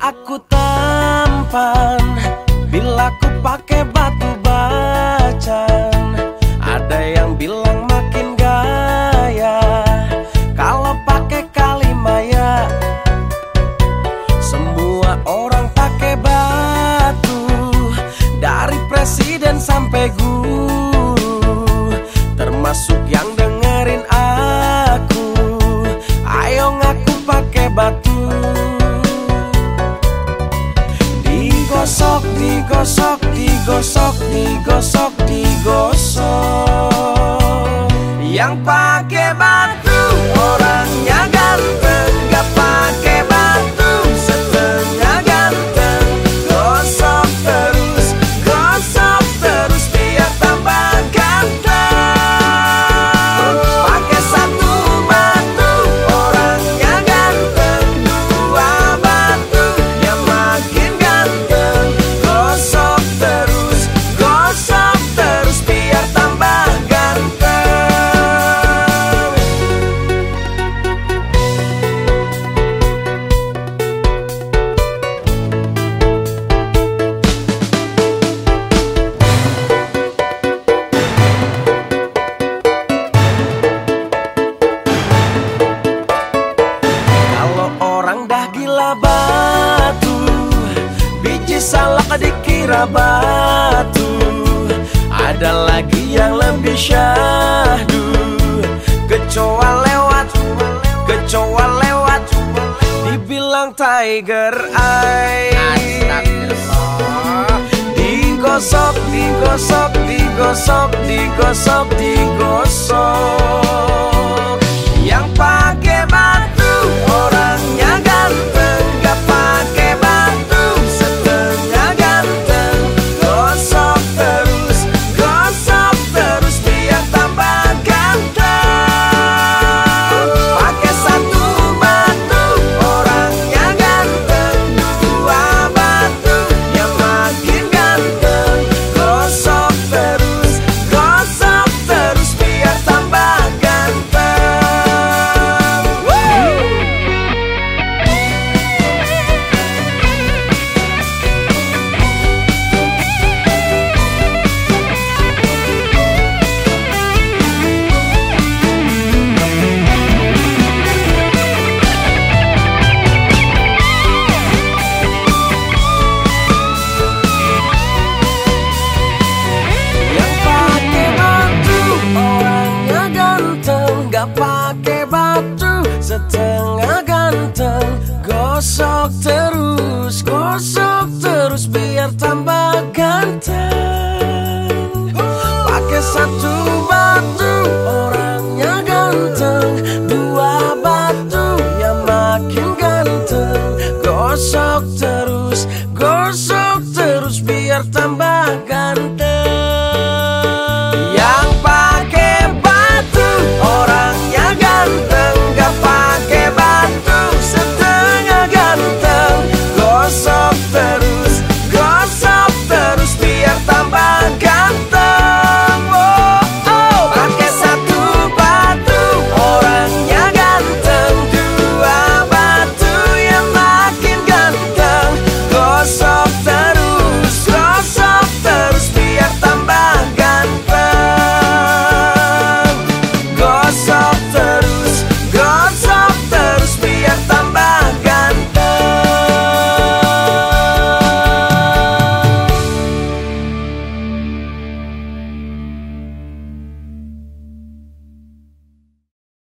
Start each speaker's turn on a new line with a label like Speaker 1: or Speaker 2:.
Speaker 1: aku tampan. Bila ku pakai batu bacan Ada yang bilang makin gaya. Kalau pakai kalimaya Semua orang pakai batu. Dari presiden sampai guru digosok, digosok, digosok, digosok, digosok. Yang pakai dikira batu. Ada lagi yang lebih syahdu. Kecoa lewat, kecoa lewat. Dibilang tiger eye. Digosok, digosok, digosok, digosok, digosok pakai batu setengah ganteng Gosok terus, gosok terus biar tambah ganteng. Pakai satu